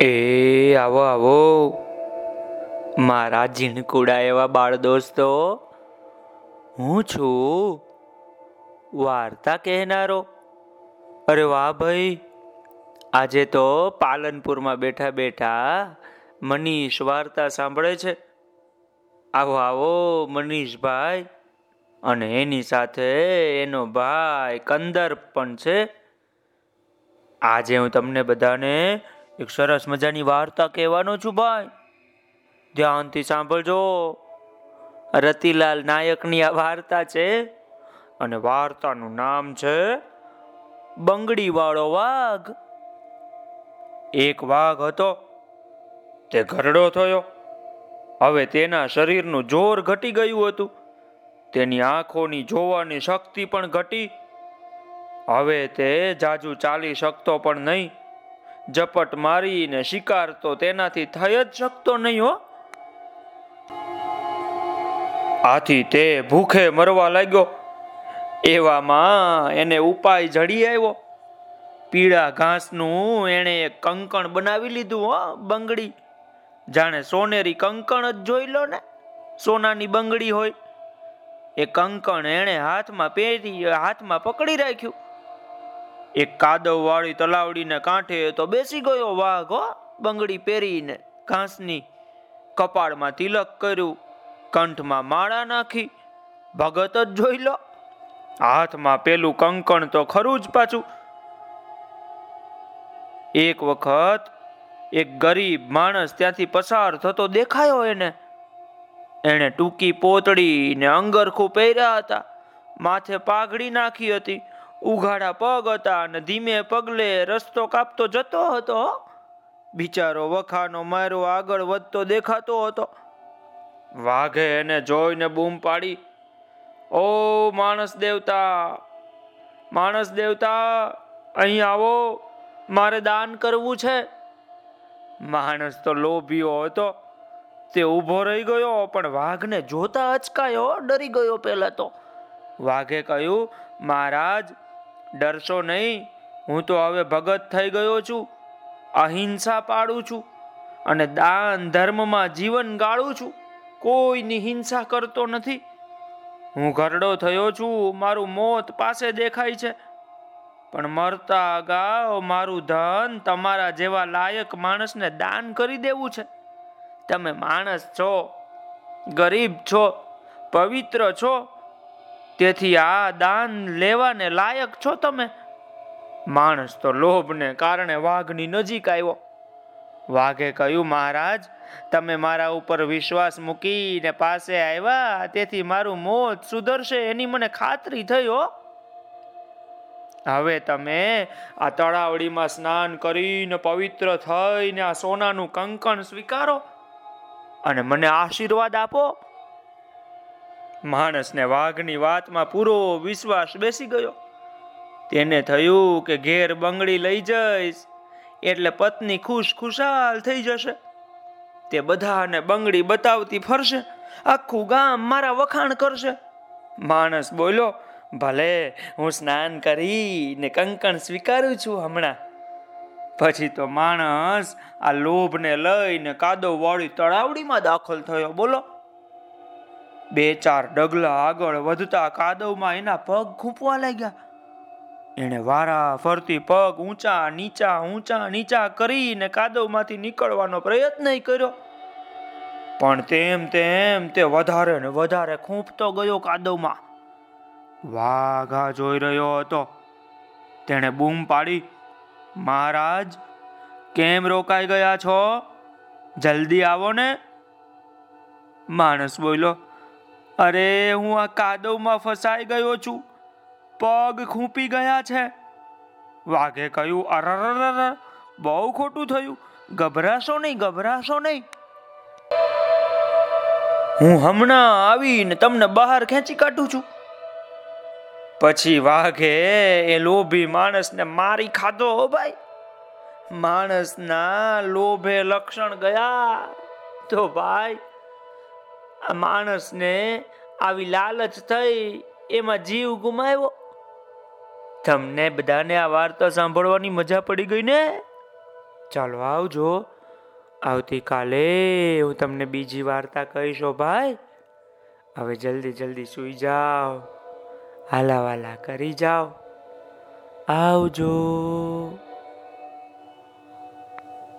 એ આવો આવો. મારા ઝીણકુડા એવા બાળ દોસ્તો, હું છું. વાર્તા કહેનારો. અરે વાહ ભાઈ. આજે તો પાલનપુરમાં બેઠા બેઠા મનીષ વાર્તા સાંભળે છે. આવો આવો મનીષભાઈ અને એની સાથે એનો ભાઈ કંદર પણ છે. આજે હું તમને બધાને એક સરસ મજાની વાર્તા કહેવાનો છું ભાઈ. ધ્યાનથી સાંભળજો. રતિલાલ નાયકની આ વાર્તા છે અને વાર્તાનું નામ છે બંગડી વાળો વાઘ. એક વાઘ હતો, તે ઘરડો થયો. હવે તેના શરીરનું જોર ઘટી ગયું હતું. તેની આંખોની જોવાની શક્તિ પણ ઘટી. હવે તે જાજુ ચાલી શકતો પણ નહીં. ઝપટ મારીને શિકાર તો તેનાથી થઈ જ શકતો નહીં હો. આથી તે ભૂખે મરવા લાગ્યો. એવામાં એને ઉપાય જડી આવ્યો. પીળા ઘાસનું એણે એક કંકણ બનાવી લીધું હો, બંગડી. જાણે સોનેરી કંકણ જ જોઈ લો ને, સોનાની બંગડી હોય. એ કંકણ એણે હાથમાં પહેરી, હાથમાં પકડી રાખ્યું. એક કાદવ વાળી તલાવડીને કાંઠે તો બેસી ગયો વાઘ બંગડી પહેરીને ઘાસની કપાળમાં તિલક કર્યું, કંઠમાં માળા નાખી, ભગત જ જોઈ લો, હાથમાં પેલું કંકણ તો ખરું જ પાછું. એક વખત એક ગરીબ માણસ ત્યાંથી પસાર થતો દેખાયો એને. એણે ટૂંકી પોતડી ને અંગરખું પહેર્યા હતા, માથે પાઘડી નાખી હતી ઉઘાડા પગ હતા અને ધીમે પગલે રસ્તો કાપતો જતો હતો બિચારો વખાનો મારો આગળ વધતો દેખાતો હતો. વાઘે એને જોઈને બૂમ પાડી, ઓ માણસ દેવતા માણસ દેવતા, અહીં આવો, મારે દાન કરવું છે. માણસ તો લોભીઓ હતો, તે ઊભો રહી ગયો, પણ વાઘને જોતા અચકાયો, ડરી ગયો પેલા તો. વાઘે કહ્યું, મહારાજ ડરશો નહીં. હું તો હવે ભગત થઈ ગયો છું. અહિંસા પાડું છું અને દાન ધર્મમાં જીવન ગાળું છું. કોઈની હિંસા કરતો નથી. હું ઘરડો થયો છું. મારું મોત પાસે દેખાય છે. પણ મરતા અગાઉ મારું ધન તમારા જેવા લાયક માણસને દાન કરી દેવું છે. તમે માણસ છો, ગરીબ છો, પવિત્ર છો તેથી આ દાન લેવાને લાયક છો તમે? માણસ તો લોભને કારણે વાઘની નજીક આવ્યો. વાઘે કહ્યું, મહારાજ, તમે મારા ઉપર વિશ્વાસ મૂકીને પાસે આવ્યા, તેથી મારું મોત સુધરશે એની મને ખાતરી થયો હવે તમે આ તળાવડીમાં સ્નાન કરીને પવિત્ર થઈને આ સોનાનું કંકણ સ્વીકારો અને મને આશીર્વાદ આપો. માણસને વાઘની વાતમાં પૂરો વિશ્વાસ બેસી ગયો. તેને થયું કે ઘેર બંગડી લઈ જઈશ, એટલે પત્ની ખુશ ખુશાલ થઈ જશે. તે બધાને બંગડી બતાવતી ફરશે, આખું ગામ મારા વખાણ કરશે. માણસ બોલ્યો, ભલે, હું સ્નાન કરીને કંકણ સ્વીકારું છું હમણાં. પછી તો માણસ આ લોભને લઈને કાદવ વાળી તળાવડીમાં દાખલ થયો. બોલો બે ચાર ડગલા આગળ વધતા કાદવમાં એના પગ ખૂંપવા લાગ્યા. એને વારા ફરતી પગ ઊંચા, નીચા ઊંચા, નીચા કરીને કાદવમાંથી નીકળવાનો પ્રયત્ન કર્યો. પણ તેમ તેમ તે વધારે ને વધારે ખૂંપતો ગયો કાદવમાં. વાઘા જોઈ રહ્યો હતો. તેણે બૂમ પાડી, મહારાજ, કેમ રોકાઈ ગયા છો? જલ્દી આવો ને. માણસ બોલ્યો અરે, હું આ કાદવમાં ફસાઈ ગયો છું. પગ ખૂંપી ગયા છે. વાઘે કહ્યું અરર બહુ ખોટું થયું. ગભરાશો નહીં ગભરાશો નહીં. હું હમણાં આવીને તમને બહાર ખેંચી કાઢું છું. પછી વાઘે એ લોભી માણસને મારી ખાધો, હો ભાઈ. માણસના લોભે લક્ષણ ગયા. તો ભાઈ આ માણસને આવી લાલચ થઈ, એમાં જીવ ગુમાવ્યો. તમને બધાને આ વાર્તા સાંભળવાની મજા પડી ગઈ ને? ચાલો આવજો. આવતીકાલે હું તમને બીજી વાર્તા કહીશો ભાઈ. હવે જલ્દી જલ્દી સૂઈ જાઓ. હાલાવાલા કરી જાઓ. આવજો.